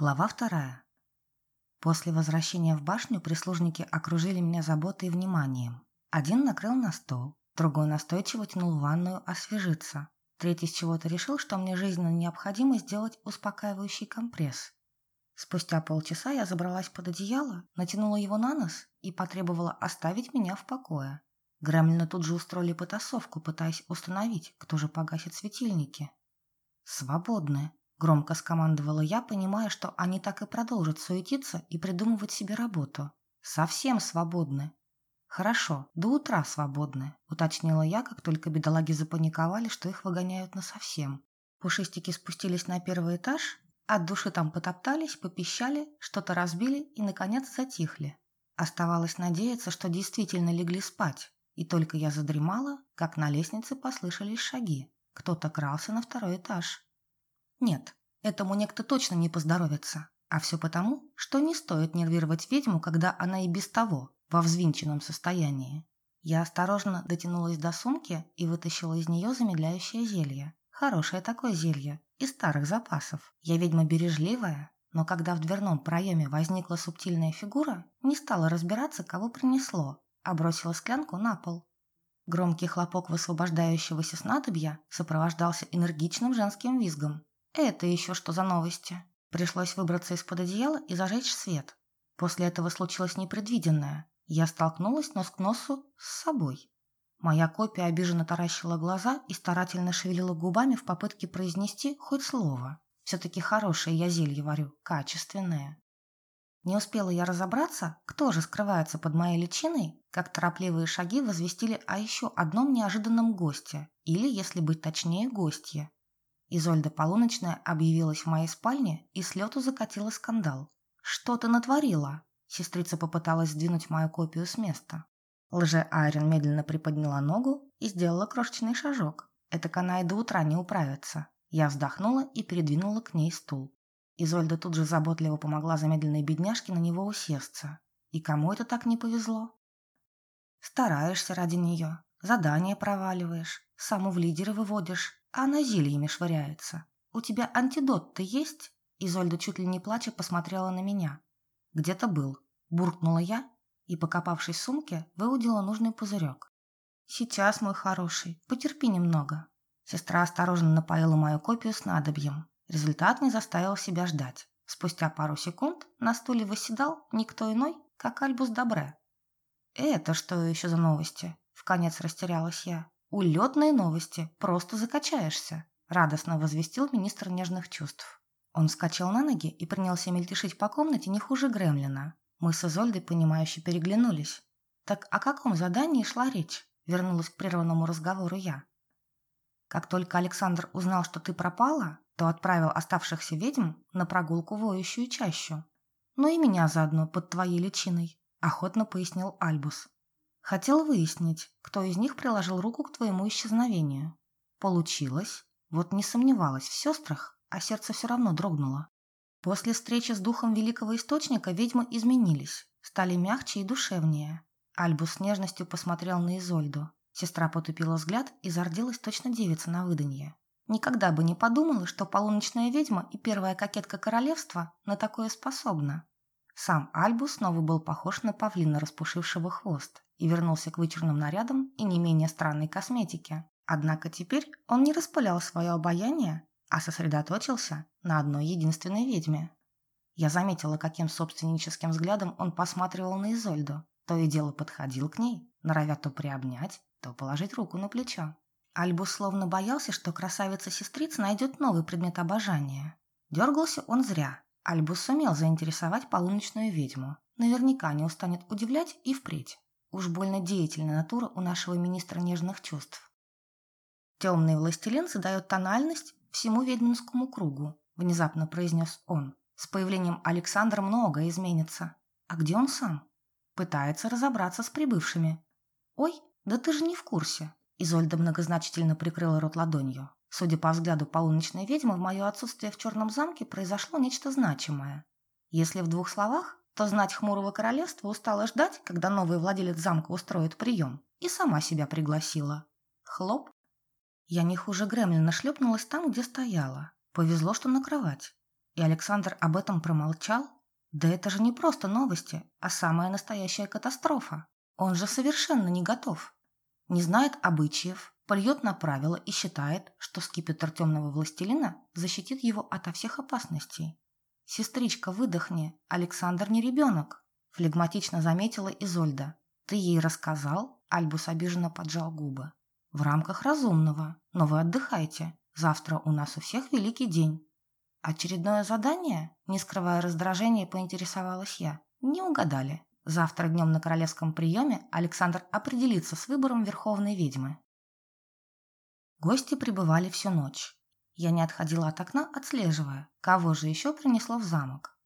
Глава вторая. После возвращения в башню прислужники окружили меня заботой и вниманием. Один накрыл на стол, другой настойчиво тянул в ванную освежиться. Третий с чего-то решил, что мне жизненно необходимо сделать успокаивающий компресс. Спустя полчаса я забралась под одеяло, натянула его на нос и потребовала оставить меня в покое. Гремлины тут же устроили потасовку, пытаясь установить, кто же погасит светильники. «Свободны», Громко скомандовала я, понимая, что они так и продолжат суетиться и придумывать себе работу. Совсем свободны. Хорошо, до утра свободны, уточнила я, как только бедолаги запаниковали, что их выгоняют насовсем. Пушистики спустились на первый этаж, от души там потоптались, попищали, что-то разбили и, наконец, затихли. Оставалось надеяться, что действительно легли спать, и только я задремала, как на лестнице послышались шаги. Кто-то крался на второй этаж. Нет, этому некто точно не поздоровится. А все потому, что не стоит нервировать ведьму, когда она и без того во взвинченном состоянии. Я осторожно дотянулась до сумки и вытащила из нее замедляющее зелье. Хорошее такое зелье, из старых запасов. Я ведьма бережливая, но когда в дверном проеме возникла субтильная фигура, не стала разбираться, кого принесло, а бросила склянку на пол. Громкий хлопок высвобождающегося снадобья сопровождался энергичным женским визгом. Это еще что за новости? Пришлось выбраться из-под одеяла и зажечь свет. После этого случилось непредвиденное. Я столкнулась нос к носу с собой. Моя копия обиженно таращила глаза и старательно шевелила губами в попытке произнести хоть слово. Все-таки хорошее я зелье варю, качественное. Не успела я разобраться, кто же скрывается под моей личиной, как торопливые шаги возвестили о еще одном неожиданном госте, или, если быть точнее, гостье. Изольда Полуночная объявилась в моей спальне и с лету закатила скандал. «Что ты натворила?» Сестрица попыталась сдвинуть мою копию с места. Лже-Айрен медленно приподняла ногу и сделала крошечный шажок. Это она и до утра не управится. Я вздохнула и передвинула к ней стул. Изольда тут же заботливо помогла замедленной бедняжке на него усесться. И кому это так не повезло? Стараешься ради нее, задание проваливаешь, саму в лидеры выводишь, она зельями швыряется. У тебя антидот-то есть?» Изольда чуть ли не плача посмотрела на меня. «Где-то был», – буркнула я и, покопавшись в сумке, выудила нужный пузырек. «Сейчас, мой хороший, потерпи немного». Сестра осторожно напоила мою копию с надобьем. Результат не заставил себя ждать. Спустя пару секунд на стуле восседал никто иной, как Альбус Добре. «Это что еще за новости?» – вконец растерялась я. «Улетные новости, просто закачаешься», – радостно возвестил министр нежных чувств. Он вскочил на ноги и принялся мельтешить по комнате не хуже Гремлина. Мы с Изольдой, понимающе переглянулись. «Так о каком задании шла речь?» – вернулась к прерванному разговору я. «Как только Александр узнал, что ты пропала, то отправил оставшихся ведьм на прогулку воющую чащу. Ну и меня заодно под твоей личиной», – охотно пояснил Альбус. Хотел выяснить, кто из них приложил руку к твоему исчезновению. Получилось. Вот не сомневалась в сестрах, а сердце все равно дрогнуло. После встречи с духом Великого Источника ведьмы изменились, стали мягче и душевнее. Альбус с нежностью посмотрел на Изольду. Сестра потупила взгляд и зарделась точно девица на выданье. Никогда бы не подумала, что полуночная ведьма и первая кокетка королевства на такое способна. Сам Альбус снова был похож на павлина, распушившего хвост, и вернулся к вычурным нарядам и не менее странной косметике. Однако теперь он не распылял свое обаяние, а сосредоточился на одной единственной ведьме. Я заметила, каким собственническим взглядом он посматривал на Изольду. То и дело подходил к ней, норовя то приобнять, то положить руку на плечо. Альбус словно боялся, что красавица-сестрица найдет новый предмет обожания. Дергался он зря, Альбус сумел заинтересовать полуночную ведьму. Наверняка не устанет удивлять и впредь. Уж больно деятельная натура у нашего министра нежных чувств. «Темный властелин задает тональность всему ведьминскому кругу», внезапно произнес он. «С появлением Александра многое изменится. А где он сам?» Пытается разобраться с прибывшими. «Ой, да ты же не в курсе!» Изольда многозначительно прикрыла рот ладонью. Судя по взгляду полуночной ведьмы, в мое отсутствие в Черном замке произошло нечто значимое. Если в двух словах, то знать хмурого королевства устала ждать, когда новый владелец замка устроит прием, и сама себя пригласила. Хлоп. Я не хуже Гремлина шлепнулась там, где стояла. Повезло, что на кровать. И Александр об этом промолчал? Да это же не просто новости, а самая настоящая катастрофа. Он же совершенно не готов. Не знает обычаев, польет на правила и считает, что скипетр темного властелина защитит его ото всех опасностей. «Сестричка, выдохни, Александр не ребенок», – флегматично заметила Изольда. «Ты ей рассказал?» – Альбус обиженно поджал губы. «В рамках разумного, но вы отдыхайте. Завтра у нас у всех великий день». «Очередное задание?» – не скрывая раздражения, поинтересовалась я. «Не угадали. Завтра днем на королевском приеме Александр определится с выбором верховной ведьмы». Гости пребывали всю ночь. Я не отходила от окна, отслеживая, кого же еще принесло в замок.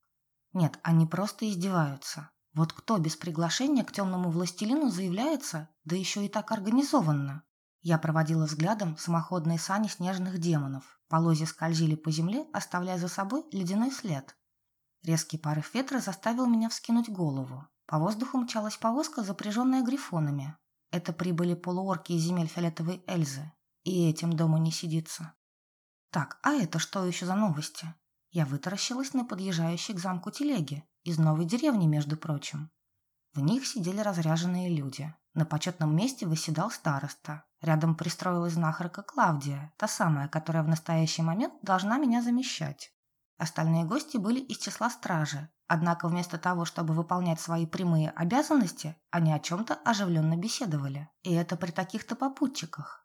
Нет, они просто издеваются. Вот кто без приглашения к темному властелину заявляется, да еще и так организованно. Я проводила взглядом самоходные сани снежных демонов. Полозья скользили по земле, оставляя за собой ледяной след. Резкий порыв ветра заставил меня вскинуть голову. По воздуху мчалась повозка, запряженная грифонами. Это прибыли полуорки из земель фиолетовой Эльзы. И этим дому не сидится. Так, а это что еще за новости? Я вытаращилась на подъезжающей к замку телеги, из новой деревни, между прочим. В них сидели разряженные люди. На почетном месте восседал староста. Рядом пристроилась знахарка Клавдия, та самая, которая в настоящий момент должна меня замещать. Остальные гости были из числа стражи, однако вместо того, чтобы выполнять свои прямые обязанности, они о чем-то оживленно беседовали. И это при таких-то попутчиках.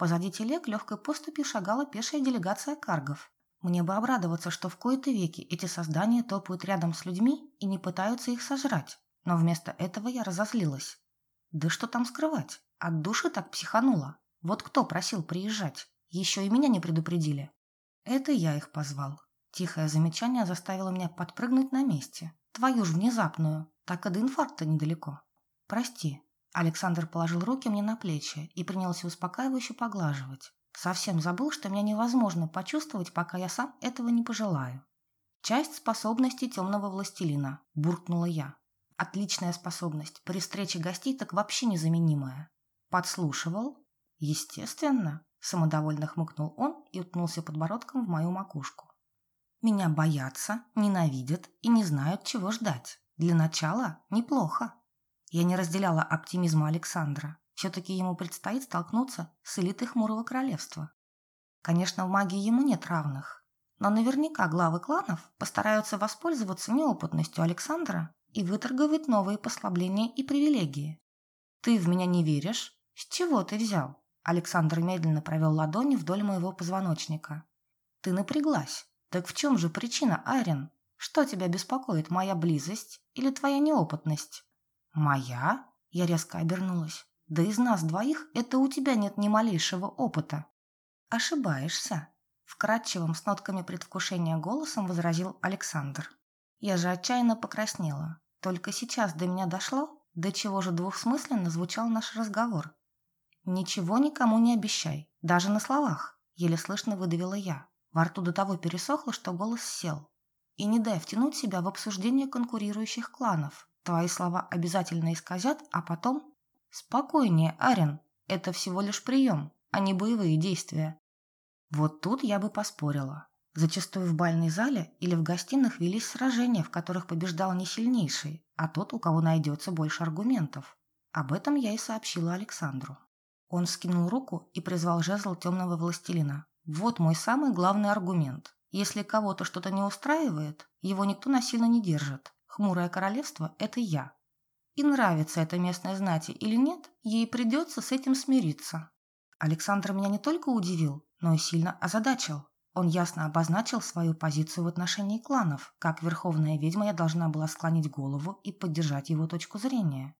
Позади телег легкой поступью шагала пешая делегация каргов. Мне бы обрадоваться, что в кои-то веки эти создания топают рядом с людьми и не пытаются их сожрать. Но вместо этого я разозлилась. Да что там скрывать? От души так психанула. Вот кто просил приезжать? Еще и меня не предупредили. Это я их позвал. Тихое замечание заставило меня подпрыгнуть на месте. Твою ж внезапную. Так и до инфаркта недалеко. Прости, Александр положил руки мне на плечи и принялся успокаивающе поглаживать. Совсем забыл, что меня невозможно почувствовать, пока я сам этого не пожелаю. «Часть способностей темного властелина», – буркнула я. «Отличная способность. При встрече гостей так вообще незаменимая». «Подслушивал?» «Естественно», – самодовольно хмыкнул он и уткнулся подбородком в мою макушку. «Меня боятся, ненавидят и не знают, чего ждать. Для начала неплохо». Я не разделяла оптимизма Александра. Все-таки ему предстоит столкнуться с элитой Хмурого Королевства. Конечно, в магии ему нет равных, но наверняка главы кланов постараются воспользоваться неопытностью Александра и выторговать новые послабления и привилегии. «Ты в меня не веришь? С чего ты взял?» Александр медленно провел ладони вдоль моего позвоночника. «Ты напряглась. Так в чем же причина, Айрин? Что тебя беспокоит, моя близость или твоя неопытность?» «Моя?» Я резко обернулась. «Да из нас двоих это у тебя нет ни малейшего опыта». «Ошибаешься», – вкрадчивым с нотками предвкушения голосом возразил Александр. Я же отчаянно покраснела. Только сейчас до меня дошло, до чего же двухсмысленно звучал наш разговор. «Ничего никому не обещай, даже на словах», – еле слышно выдавила я. Во рту до того пересохло, что голос сел. «И не дай втянуть себя в обсуждение конкурирующих кланов. Твои слова обязательно исказят, а потом... Спокойнее, Арен. Это всего лишь прием, а не боевые действия. Вот тут я бы поспорила. Зачастую в бальной зале или в гостиных велись сражения, в которых побеждал не сильнейший, а тот, у кого найдется больше аргументов. Об этом я и сообщила Александру. Он скинул руку и призвал жезл темного властелина. Вот мой самый главный аргумент. Если кого-то что-то не устраивает, его никто насильно не держит. Хмурое королевство – это я. И нравится это местной знати или нет, ей придется с этим смириться. Александр меня не только удивил, но и сильно озадачил. Он ясно обозначил свою позицию в отношении кланов, как верховная ведьма я должна была склонить голову и поддержать его точку зрения.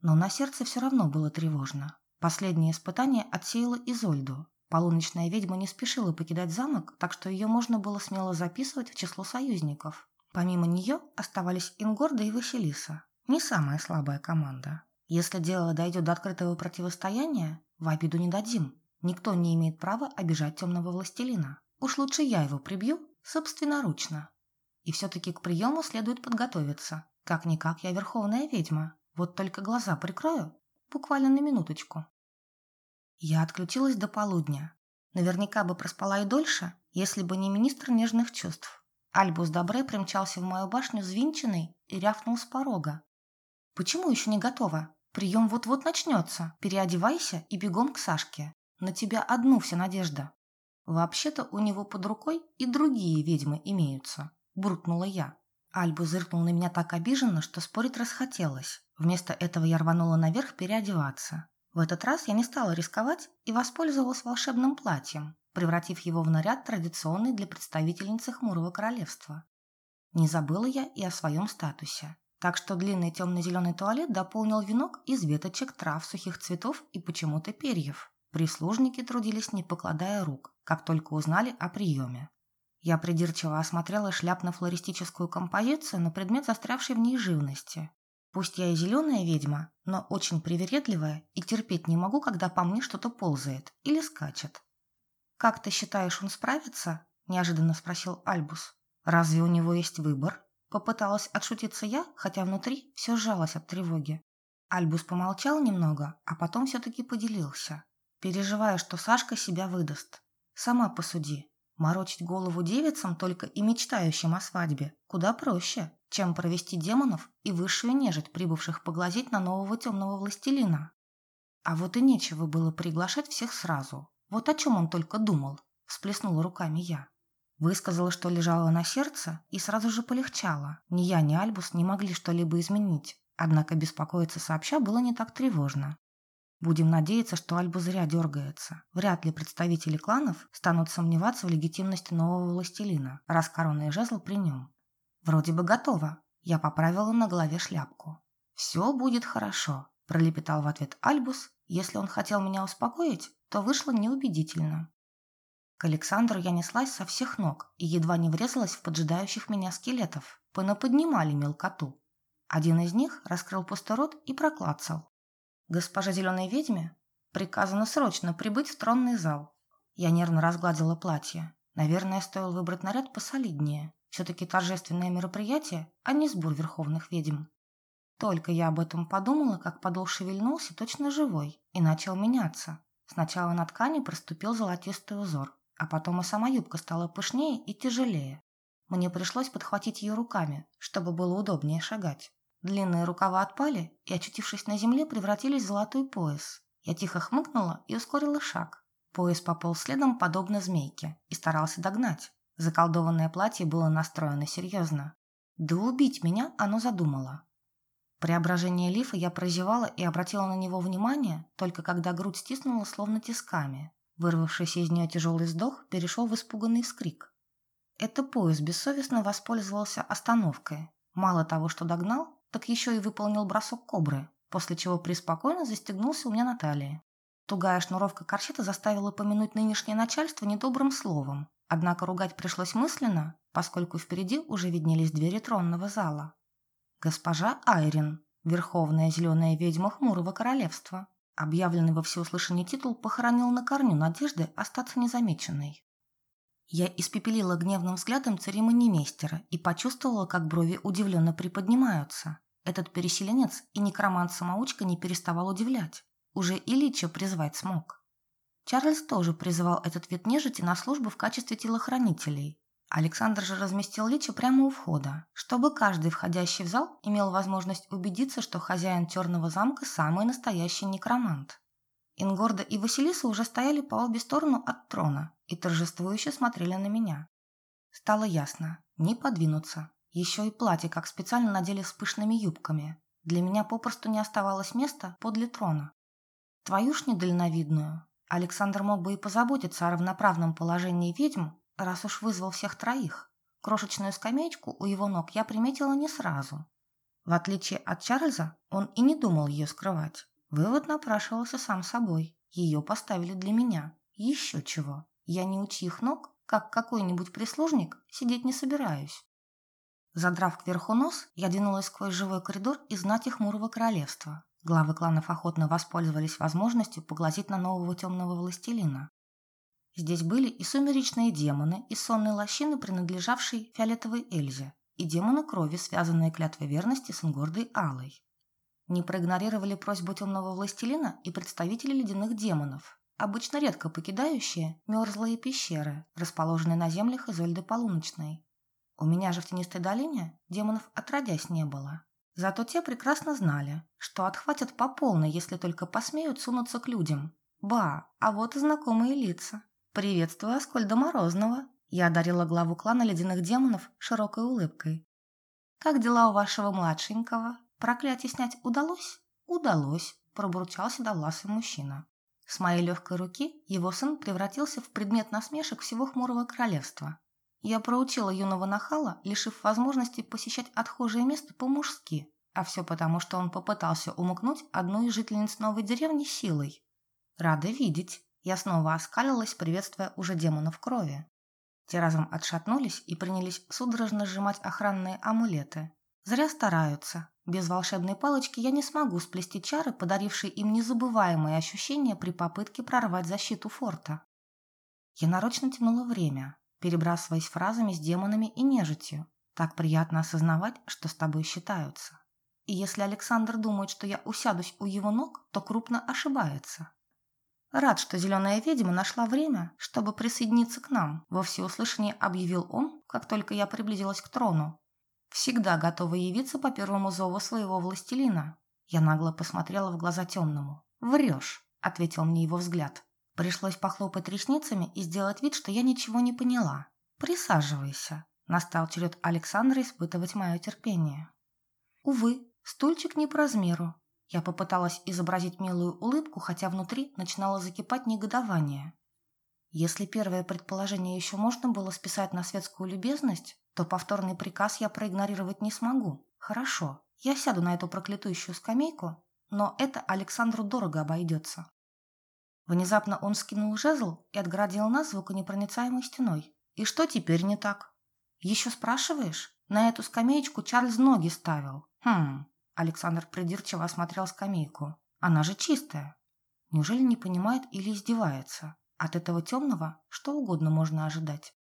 Но на сердце все равно было тревожно. Последнее испытание отсеяло Изольду. Полуночная ведьма не спешила покидать замок, так что ее можно было смело записывать в число союзников. Помимо нее оставались Ингорда и Василиса. Не самая слабая команда. Если дело дойдет до открытого противостояния, в обиду не дадим. Никто не имеет права обижать темного властелина. Уж лучше я его прибью собственноручно. И все-таки к приему следует подготовиться. Как-никак я верховная ведьма. Вот только глаза прикрою. Буквально на минуточку. Я отключилась до полудня. Наверняка бы проспала и дольше, если бы не министр нежных чувств. Альбус Добре примчался в мою башню звинченный и рявкнул с порога. «Почему еще не готова? Прием вот-вот начнется. Переодевайся и бегом к Сашке. На тебя одну вся надежда». «Вообще-то у него под рукой и другие ведьмы имеются», – буркнула я. Альбус зыркнул на меня так обиженно, что спорить расхотелось. Вместо этого я рванула наверх переодеваться. В этот раз я не стала рисковать и воспользовалась волшебным платьем, превратив его в наряд, традиционный для представительницы Хмурого Королевства. Не забыла я и о своем статусе. Так что длинный темно-зеленый туалет дополнил венок из веточек, трав, сухих цветов и почему-то перьев. Прислужники трудились, не покладая рук, как только узнали о приеме. Я придирчиво осмотрела шляпно-флористическую композицию на предмет застрявшей в ней живности. Пусть я и зеленая ведьма, но очень привередливая и терпеть не могу, когда по мне что-то ползает или скачет. «Как ты считаешь, он справится?» – неожиданно спросил Альбус. «Разве у него есть выбор?» Попыталась отшутиться я, хотя внутри все сжалось от тревоги. Альбус помолчал немного, а потом все-таки поделился. Переживая, что Сашка себя выдаст. Сама посуди. Морочить голову девицам, только и мечтающим о свадьбе, куда проще, чем провести демонов и высшую нежить, прибывших поглазеть на нового темного властелина. А вот и нечего было приглашать всех сразу. Вот о чем он только думал, всплеснула руками я. Высказала, что лежало на сердце, и сразу же полегчало. Ни я, ни Альбус не могли что-либо изменить. Однако беспокоиться сообща было не так тревожно. Будем надеяться, что Альбус зря дергается. Вряд ли представители кланов станут сомневаться в легитимности нового властелина, раз корона и жезл при нем. Вроде бы готово. Я поправила на голове шляпку. «Все будет хорошо», – пролепетал в ответ Альбус. Если он хотел меня успокоить, то вышло неубедительно. К Александру я неслась со всех ног и едва не врезалась в поджидающих меня скелетов. Понаподнимали мелкоту. Один из них раскрыл пустой рот и проклацал. «Госпожа зеленой ведьме приказано срочно прибыть в тронный зал». Я нервно разгладила платье. Наверное, стоило выбрать наряд посолиднее. Все-таки торжественное мероприятие, а не сбор верховных ведьм. Только я об этом подумала, как подол шевельнулся точно живой и начал меняться. Сначала на ткани проступил золотистый узор, а потом и сама юбка стала пышнее и тяжелее. Мне пришлось подхватить ее руками, чтобы было удобнее шагать. Длинные рукава отпали и, очутившись на земле, превратились в золотой пояс. Я тихо хмыкнула и ускорила шаг. Пояс пополз следом, подобно змейке, и старался догнать. Заколдованное платье было настроено серьезно. Да убить меня оно задумало. Преображение лифа я прозевала и обратила на него внимание, только когда грудь стиснула словно тисками. Вырвавшийся из нее тяжелый вздох перешел в испуганный вскрик. Это поезд бессовестно воспользовался остановкой. Мало того, что догнал, так еще и выполнил бросок кобры, после чего преспокойно застегнулся у меня на талии. Тугая шнуровка корсета заставила помянуть нынешнее начальство недобрым словом, однако ругать пришлось мысленно, поскольку впереди уже виднелись двери тронного зала. Госпожа Айрин, верховная зеленая ведьма Хмурого Королевства, Объявленный во всеуслышание титул похоронил на корню надежды остаться незамеченной. Я испепелила гневным взглядом церемонимейстера и почувствовала, как брови удивленно приподнимаются. Этот переселенец и некромант-самоучка не переставал удивлять. Уже и Лича призвать смог. Чарльз тоже призывал этот вид нежити на службу в качестве телохранителей, Александр же разместил Лича прямо у входа, чтобы каждый входящий в зал имел возможность убедиться, что хозяин Черного замка самый настоящий некромант. Ингорда и Василиса уже стояли по обе стороны от трона и торжествующе смотрели на меня. Стало ясно, не подвинуться. Еще и платье, как специально надели с пышными юбками. Для меня попросту не оставалось места подле трона. Твою ж недальновидную. Александр мог бы и позаботиться о равноправном положении ведьм, раз уж вызвал всех троих. Крошечную скамеечку у его ног я приметила не сразу. В отличие от Чарльза, он и не думал ее скрывать. Вывод напрашивался сам собой. Ее поставили для меня. Еще чего. Я не у чьих ног, как какой-нибудь прислужник, сидеть не собираюсь. Задрав кверху нос, я двинулась сквозь живой коридор из знати хмурого королевства. Главы кланов охотно воспользовались возможностью поглазеть на нового темного властелина. Здесь были и сумеречные демоны, и сонные лощины, принадлежавшие фиолетовой Эльзе, и демоны крови, связанные клятвой верности с Ингордой Алой. Не проигнорировали просьбу темного властелина и представители ледяных демонов, обычно редко покидающие мерзлые пещеры, расположенные на землях Изольды Полуночной. У меня же в тенистой долине демонов отродясь не было. Зато те прекрасно знали, что отхватят по полной, если только посмеют сунуться к людям. Ба, а вот и знакомые лица. «Приветствую Аскольда Морозного!» Я одарила главу клана ледяных демонов широкой улыбкой. «Как дела у вашего младшенького? Проклятие снять удалось?» «Удалось», – пробурчал седовласый мужчина. С моей легкой руки его сын превратился в предмет насмешек всего хмурого королевства. Я проучила юного нахала, лишив возможности посещать отхожее место по-мужски, а все потому, что он попытался умыкнуть одну из жительниц новой деревни силой. Рада видеть. Я снова оскалилась, приветствуя уже демонов крови. Те разом отшатнулись и принялись судорожно сжимать охранные амулеты. Зря стараются. Без волшебной палочки я не смогу сплести чары, подарившие им незабываемые ощущения при попытке прорвать защиту форта. Я нарочно тянула время, перебрасываясь фразами с демонами и нежитью. Так приятно осознавать, что с тобой считаются. И если Александр думает, что я усядусь у его ног, то крупно ошибается. Рад, что зеленая ведьма нашла время, чтобы присоединиться к нам, во всеуслышание объявил он, как только я приблизилась к трону. Всегда готова явиться по первому зову своего властелина. Я нагло посмотрела в глаза темному. «Врешь», — ответил мне его взгляд. Пришлось похлопать ресницами и сделать вид, что я ничего не поняла. «Присаживайся», — настал черед Александра испытывать мое терпение. Увы, стульчик не по размеру, я попыталась изобразить милую улыбку, хотя внутри начинало закипать негодование. Если первое предположение еще можно было списать на светскую любезность, то повторный приказ я проигнорировать не смогу. Хорошо, я сяду на эту проклятущую скамейку, но это Александру дорого обойдется. Внезапно он скинул жезл и отгородил нас звуконепроницаемой стеной. И что теперь не так? Еще спрашиваешь? На эту скамеечку Чарльз ноги ставил. Хм, Александр придирчиво осмотрел скамейку. Она же чистая. Неужели не понимает или издевается? От этого темного что угодно можно ожидать.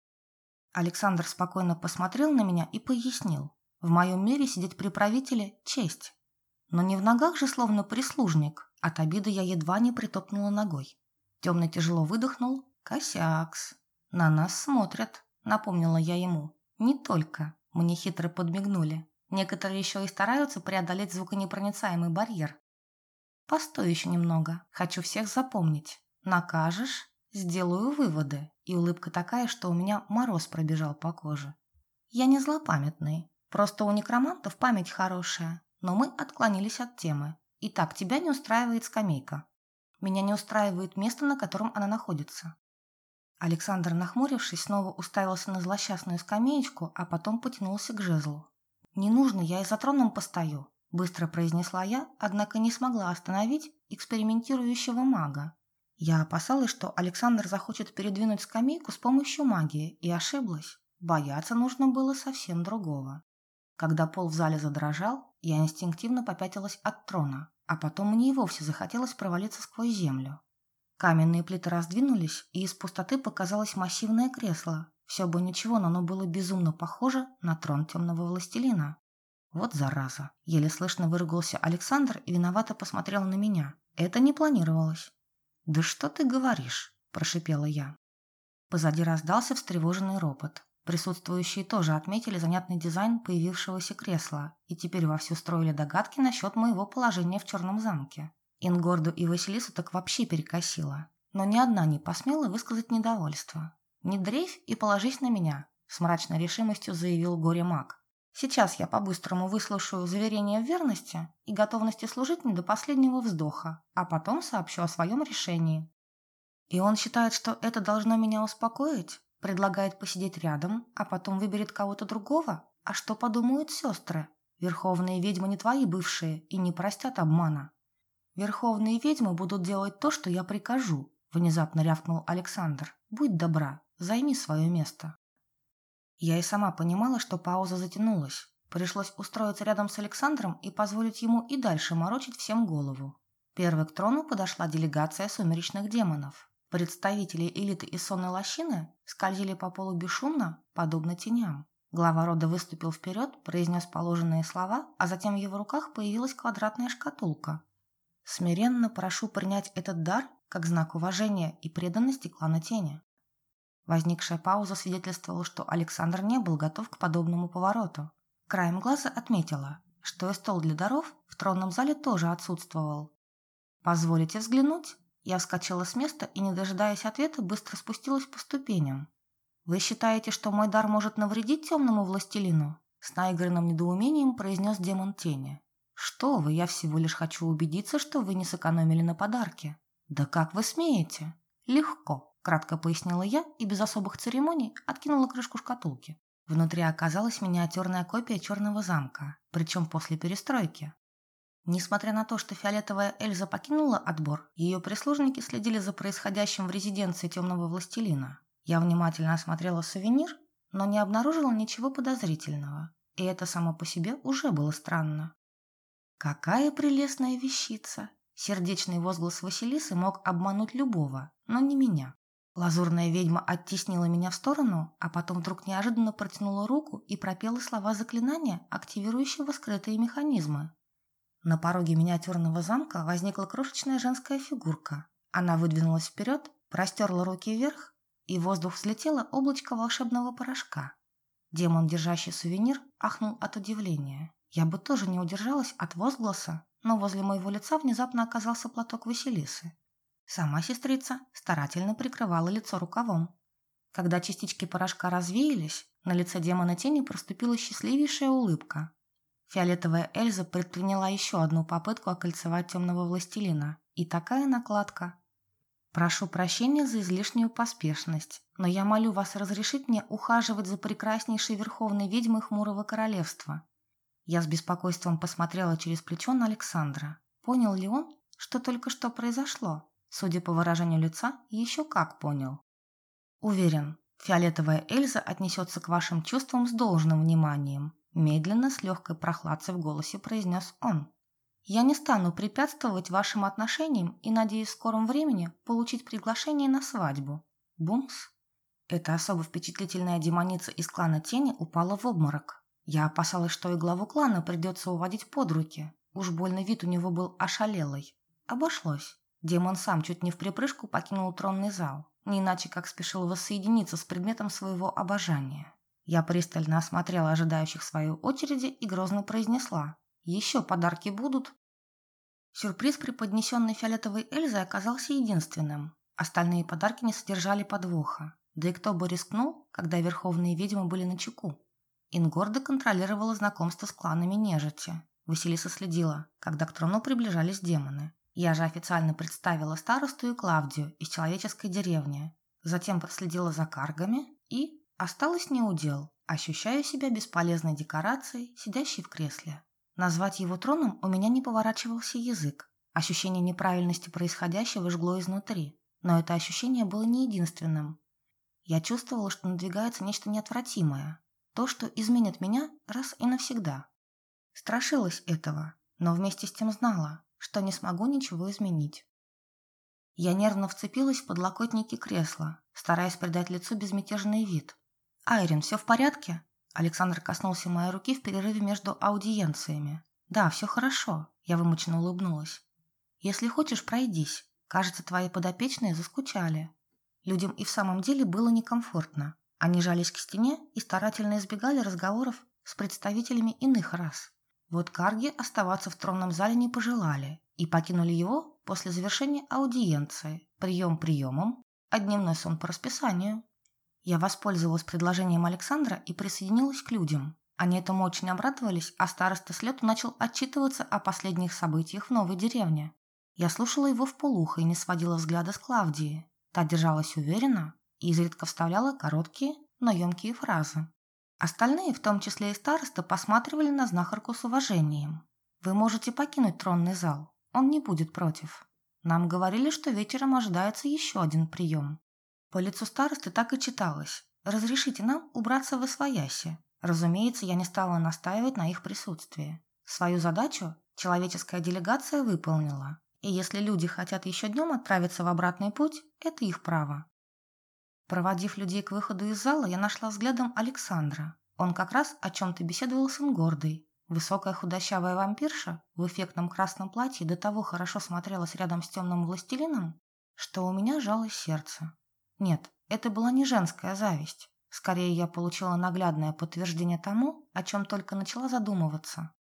Александр спокойно посмотрел на меня и пояснил. В моем мире сидеть при правителе – честь. Но не в ногах же словно прислужник. От обиды я едва не притопнула ногой. Темный тяжело выдохнул. «Косякс. На нас смотрят», – напомнила я ему. «Не только». Мне хитро подмигнули. Некоторые еще и стараются преодолеть звуконепроницаемый барьер. Постой еще немного. Хочу всех запомнить. Накажешь? Сделаю выводы. И улыбка такая, что у меня мороз пробежал по коже. Я не злопамятный. Просто у некромантов память хорошая. Но мы отклонились от темы. Итак, тебя не устраивает скамейка. Меня не устраивает место, на котором она находится. Александр, нахмурившись, снова уставился на злосчастную скамеечку, а потом потянулся к жезлу. «Не нужно, я и за троном постою», – быстро произнесла я, однако не смогла остановить экспериментирующего мага. Я опасалась, что Александр захочет передвинуть скамейку с помощью магии, и ошиблась. Бояться нужно было совсем другого. Когда пол в зале задрожал, я инстинктивно попятилась от трона, а потом мне и вовсе захотелось провалиться сквозь землю. Каменные плиты раздвинулись, и из пустоты показалось массивное кресло, все бы ничего, но оно было безумно похоже на трон темного властелина. Вот зараза. Еле слышно выругался Александр и виновато посмотрел на меня. Это не планировалось. «Да что ты говоришь?» – прошипела я. Позади раздался встревоженный ропот. Присутствующие тоже отметили занятный дизайн появившегося кресла и теперь вовсю строили догадки насчет моего положения в Черном замке. Ингорду и Василису так вообще перекосило. Но ни одна не посмела высказать недовольство. «Не дрейфь и положись на меня», – с мрачной решимостью заявил горе-маг. «Сейчас я по-быстрому выслушаю заверение в верности и готовности служить мне до последнего вздоха, а потом сообщу о своем решении». «И он считает, что это должно меня успокоить?» Предлагает посидеть рядом, а потом выберет кого-то другого? А что подумают сестры? Верховные ведьмы не твои бывшие и не простят обмана. Верховные ведьмы будут делать то, что я прикажу, внезапно рявкнул Александр. Будь добра, Займи свое место». Я и сама понимала, что пауза затянулась. Пришлось устроиться рядом с Александром и позволить ему и дальше морочить всем голову. Первой к трону подошла делегация сумеречных демонов. Представители элиты из сонной лощины скользили по полу бесшумно, подобно теням. Глава рода выступил вперед, произнес положенные слова, а затем в его руках появилась квадратная шкатулка. «Смиренно прошу принять этот дар как знак уважения и преданности клана тени». Возникшая пауза свидетельствовала, что Александр не был готов к подобному повороту. Краем глаза отметила, что и стол для даров в тронном зале тоже отсутствовал. «Позволите взглянуть?» Я вскочила с места и, не дожидаясь ответа, быстро спустилась по ступеням. «Вы считаете, что мой дар может навредить темному властелину?» С наигранным недоумением произнес демон тени. «Что вы, я всего лишь хочу убедиться, что вы не сэкономили на подарке». «Да как вы смеете?» «Легко», – кратко пояснила я и без особых церемоний откинула крышку шкатулки. Внутри оказалась миниатюрная копия черного замка, причем после перестройки. Несмотря на то, что фиолетовая Эльза покинула отбор, ее прислужники следили за происходящим в резиденции темного властелина. Я внимательно осмотрела сувенир, но не обнаружила ничего подозрительного, и это само по себе уже было странно. «Какая прелестная вещица!» Сердечный возглас Василисы мог обмануть любого, но не меня. Лазурная ведьма оттеснила меня в сторону, а потом вдруг неожиданно протянула руку и пропела слова заклинания, активирующего скрытые механизмы. На пороге миниатюрного замка возникла крошечная женская фигурка. Она выдвинулась вперед, простерла руки вверх, и в воздух взлетело облачко волшебного порошка. Демон, держащий сувенир, ахнул от удивления. Я бы тоже не удержалась от возгласа, но возле моего лица внезапно оказался платок Василисы. Сама сестрица старательно прикрывала лицо рукавом. Когда частички порошка развеялись, на лице демона тени проступила счастливейшая улыбка. Фиолетовая Эльза предприняла еще одну попытку окольцевать темного властелина. И такая накладка. Прошу прощения за излишнюю поспешность, но я молю вас разрешить мне ухаживать за прекраснейшей верховной ведьмой Хмурого Королевства. Я с беспокойством посмотрела через плечо на Александра. Понял ли он, что только что произошло? Судя по выражению лица, еще как понял. Уверен, фиолетовая Эльза отнесется к вашим чувствам с должным вниманием. Медленно, с легкой прохладцей в голосе произнес он. «Я не стану препятствовать вашим отношениям и надеюсь в скором времени получить приглашение на свадьбу». Бумс. Эта особо впечатлительная демоница из клана Тени упала в обморок. Я опасалась, что и главу клана придется уводить под руки. Уж больно вид у него был ошалелый. Обошлось. Демон сам чуть не в припрыжку покинул тронный зал. Не иначе, как спешил воссоединиться с предметом своего обожания. Я пристально осмотрела ожидающих свою очереди и грозно произнесла. «Еще подарки будут?» Сюрприз, преподнесенный фиолетовой Эльзой, оказался единственным. Остальные подарки не содержали подвоха. Да и кто бы рискнул, когда верховные ведьмы были на чеку. Ингорда контролировала знакомство с кланами нежити. Василиса следила, когда к трону приближались демоны. Я же официально представила старосту и Клавдию из человеческой деревни. Затем проследила за каргами и Осталось неудел. Ощущаю себя бесполезной декорацией, сидящей в кресле. Назвать его троном у меня не поворачивался язык. Ощущение неправильности происходящего жгло изнутри. Но это ощущение было не единственным. Я чувствовала, что надвигается нечто неотвратимое. То, что изменит меня раз и навсегда. Страшилась этого, но вместе с тем знала, что не смогу ничего изменить. Я нервно вцепилась в подлокотники кресла, стараясь придать лицу безмятежный вид. «Айрин, все в порядке?» Александр коснулся моей руки в перерыве между аудиенциями. «Да, все хорошо», – я вымученно улыбнулась. «Если хочешь, пройдись. Кажется, твои подопечные заскучали». Людям и в самом деле было некомфортно. Они жались к стене и старательно избегали разговоров с представителями иных рас. Вот карги оставаться в тронном зале не пожелали и покинули его после завершения аудиенции, прием приемом, а дневной сон по расписанию. Я воспользовалась предложением Александра и присоединилась к людям. Они этому очень обрадовались, а староста с лету начал отчитываться о последних событиях в новой деревне. Я слушала его в полухо и не сводила взгляда с Клавдии. Та держалась уверенно и изредка вставляла короткие, но емкие фразы. Остальные, в том числе и староста, посматривали на знахарку с уважением. «Вы можете покинуть тронный зал. Он не будет против. Нам говорили, что вечером ожидается еще один прием. По лицу старосты так и читалось. «Разрешите нам убраться в Освояси». Разумеется, я не стала настаивать на их присутствии. Свою задачу человеческая делегация выполнила. И если люди хотят еще днем отправиться в обратный путь, это их право. Проводив людей к выходу из зала, я нашла взглядом Александра. Он как раз о чем-то беседовал с Ингордой. Высокая худощавая вампирша в эффектном красном платье до того хорошо смотрелась рядом с темным властелином, что у меня жалось сердце. Нет, это была не женская зависть. Скорее, я получила наглядное подтверждение тому, о чем только начала задумываться.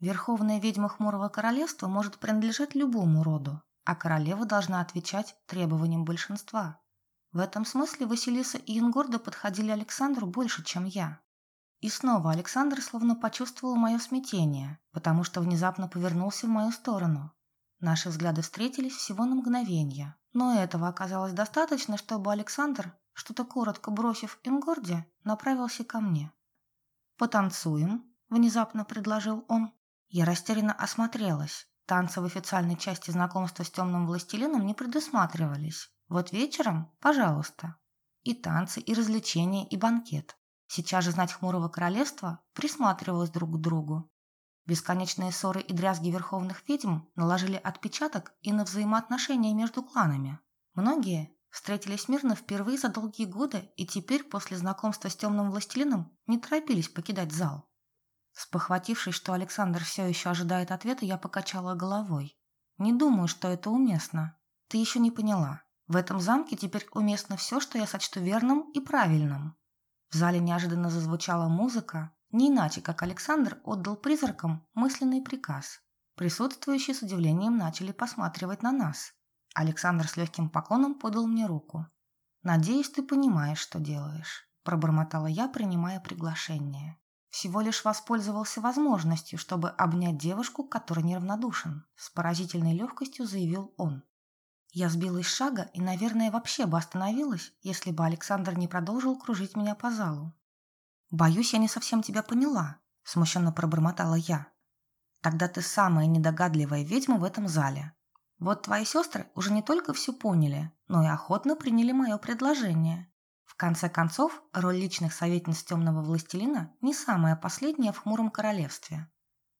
Верховная ведьма Хмурого Королевства может принадлежать любому роду, а королева должна отвечать требованиям большинства. В этом смысле Василиса и Ингорда подходили Александру больше, чем я. И снова Александр словно почувствовал мое смятение, потому что внезапно повернулся в мою сторону. Наши взгляды встретились всего на мгновение, но этого оказалось достаточно, чтобы Александр, что-то коротко бросив Ингорде, направился ко мне. «Потанцуем», – внезапно предложил он. Я растерянно осмотрелась. Танцы в официальной части знакомства с темным властелином не предусматривались. Вот вечером – пожалуйста. И танцы, и развлечения, и банкет. Сейчас же знать хмурого королевства присматривалась друг к другу. Бесконечные ссоры и дрязги верховных ведьм наложили отпечаток и на взаимоотношения между кланами. Многие встретились мирно впервые за долгие годы и теперь после знакомства с темным властелином не торопились покидать зал. Спохватившись, что Александр все еще ожидает ответа, я покачала головой. «Не думаю, что это уместно. Ты еще не поняла. В этом замке теперь уместно все, что я сочту верным и правильным». В зале неожиданно зазвучала музыка, не иначе, как Александр отдал призракам мысленный приказ. Присутствующие с удивлением начали посматривать на нас. Александр с легким поклоном подал мне руку. «Надеюсь, ты понимаешь, что делаешь», – пробормотала я, принимая приглашение. Всего лишь воспользовался возможностью, чтобы обнять девушку, которой неравнодушен. С поразительной легкостью заявил он. Я сбилась с шага и, наверное, вообще бы остановилась, если бы Александр не продолжил кружить меня по залу. «Боюсь, я не совсем тебя поняла», – смущенно пробормотала я. «Тогда ты самая недогадливая ведьма в этом зале. Вот твои сестры уже не только все поняли, но и охотно приняли мое предложение. В конце концов, роль личных советниц темного властелина не самая последняя в хмуром королевстве.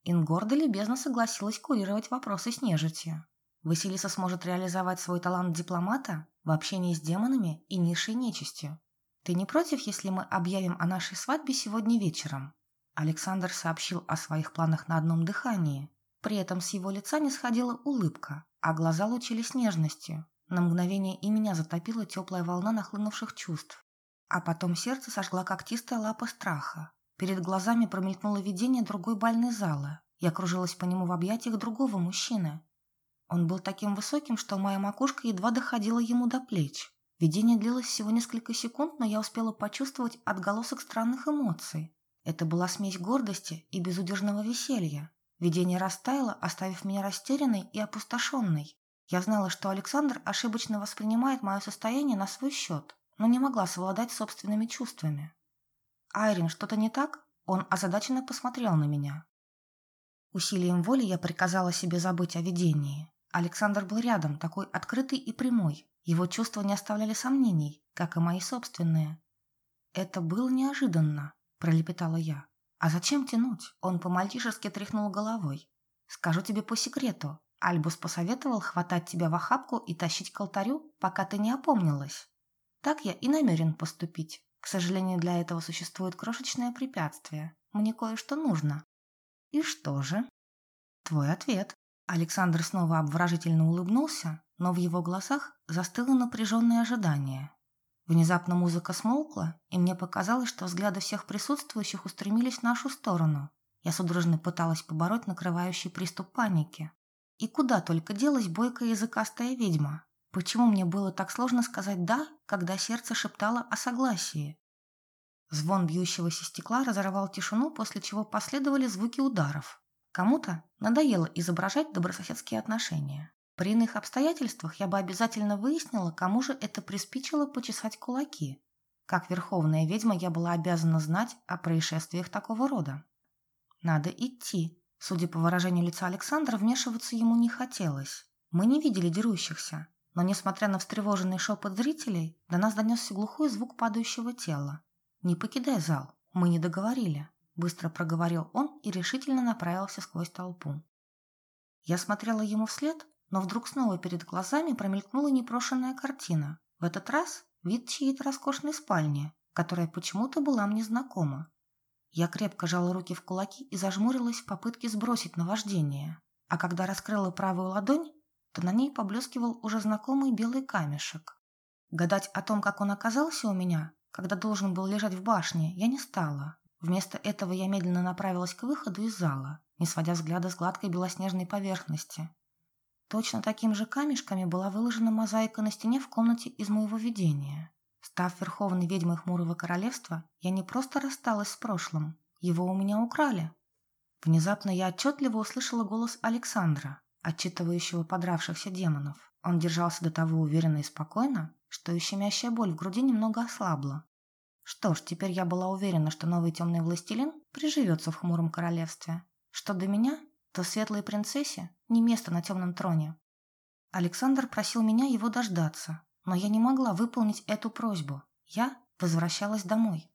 Ингорда любезно согласилась курировать вопросы с нежитью. Василиса сможет реализовать свой талант дипломата в общении с демонами и низшей нечистью. Ты не против, если мы объявим о нашей свадьбе сегодня вечером? Александр сообщил о своих планах на одном дыхании. При этом с его лица не сходила улыбка, а глаза лучились нежностью. На мгновение и меня затопила теплая волна нахлынувших чувств. А потом сердце сожгла когтистая лапа страха. Перед глазами промелькнуло видение другой бальной залы. Я кружилась по нему в объятиях другого мужчины. Он был таким высоким, что моя макушка едва доходила ему до плеч. Видение длилось всего несколько секунд, но я успела почувствовать отголосок странных эмоций. Это была смесь гордости и безудержного веселья. Видение растаяло, оставив меня растерянной и опустошенной. Я знала, что Александр ошибочно воспринимает мое состояние на свой счет но не могла совладать собственными чувствами. «Айрин, что-то не так?» Он озадаченно посмотрел на меня. Усилием воли я приказала себе забыть о видении. Александр был рядом, такой открытый и прямой. Его чувства не оставляли сомнений, как и мои собственные. «Это было неожиданно», – пролепетала я. «А зачем тянуть?» Он по-мальчишески тряхнул головой. «Скажу тебе по секрету. Альбус посоветовал хватать тебя в охапку и тащить к алтарю, пока ты не опомнилась. Так я и намерен поступить. К сожалению, для этого существует крошечное препятствие. Мне кое-что нужно. И что же? Твой ответ. Александр снова обворожительно улыбнулся, но в его глазах застыло напряженное ожидание. Внезапно музыка смолкла, и мне показалось, что взгляды всех присутствующих устремились в нашу сторону. Я судорожно пыталась побороть накрывающий приступ паники. И куда только делась бойкая языкастая ведьма, Почему мне было так сложно сказать «да», когда сердце шептало о согласии? Звон бьющегося стекла разорвал тишину, после чего последовали звуки ударов. Кому-то надоело изображать добрососедские отношения. При иных обстоятельствах я бы обязательно выяснила, кому же это приспичило почесать кулаки. Как верховная ведьма я была обязана знать о происшествиях такого рода. Надо идти. Судя по выражению лица Александра, вмешиваться ему не хотелось. Мы не видели дерущихся, но, несмотря на встревоженный шепот зрителей, до нас донесся глухой звук падающего тела. «Не покидай зал, мы не договорили», – быстро проговорил он и решительно направился сквозь толпу. Я смотрела ему вслед, но вдруг снова перед глазами промелькнула непрошенная картина. В этот раз вид чьей-то роскошной спальни, которая почему-то была мне знакома. Я крепко жала руки в кулаки и зажмурилась в попытке сбросить наваждение. А когда раскрыла правую ладонь, то на ней поблескивал уже знакомый белый камешек. Гадать о том, как он оказался у меня, когда должен был лежать в башне, я не стала. Вместо этого я медленно направилась к выходу из зала, не сводя взгляда с гладкой белоснежной поверхности. Точно таким же камешками была выложена мозаика на стене в комнате из моего видения. Став верховной ведьмой Хмурого Королевства, я не просто рассталась с прошлым, его у меня украли. Внезапно я отчетливо услышала голос Александра, отчитывающего подравшихся демонов. Он держался до того уверенно и спокойно, что и щемящая боль в груди немного ослабла. Что ж, теперь я была уверена, что новый темный властелин приживется в хмуром королевстве. Что до меня, то светлой принцессе не место на темном троне. Александр просил меня его дождаться, но я не могла выполнить эту просьбу. Я возвращалась домой.